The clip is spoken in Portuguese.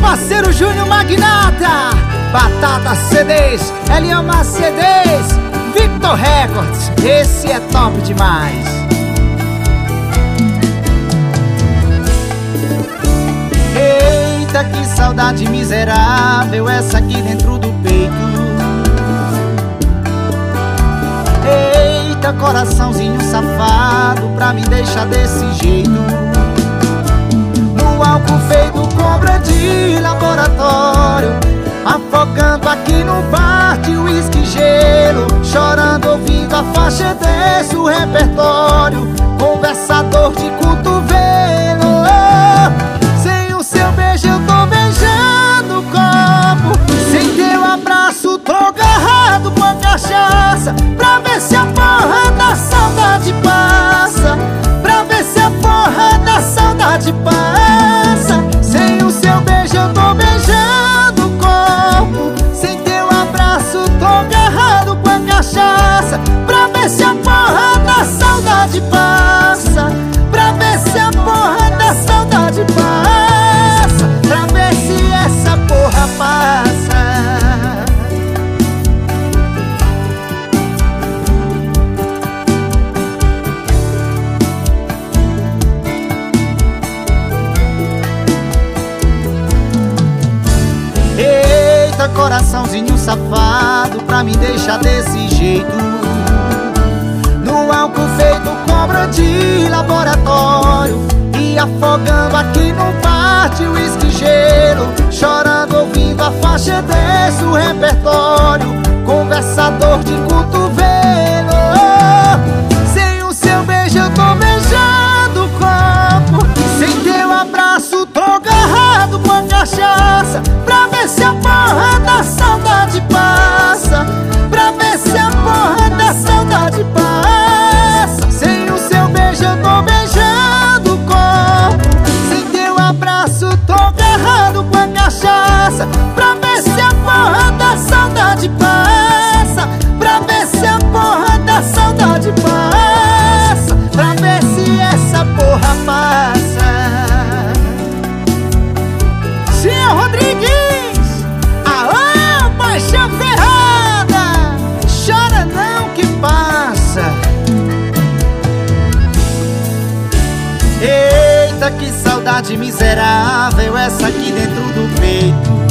parceiro Júnior Magnata, Batata CDs, Eliama CDs, Victor Records, esse é top demais. Eita, que saudade miserável, essa aqui dentro do peito. Eita, coraçãozinho safado, pra me deixar desse jeito. No álcool feio de para coraçãozinho safado pra me deixar desse jeito. No álcool feito cobra de laboratório E afogando aqui no pátio, uísque gelo Chorando. Rodrigues. Alô, Paixão Ferrada. Chora não que passa. Eita, que saudade miserável Essa aqui dentro do peito.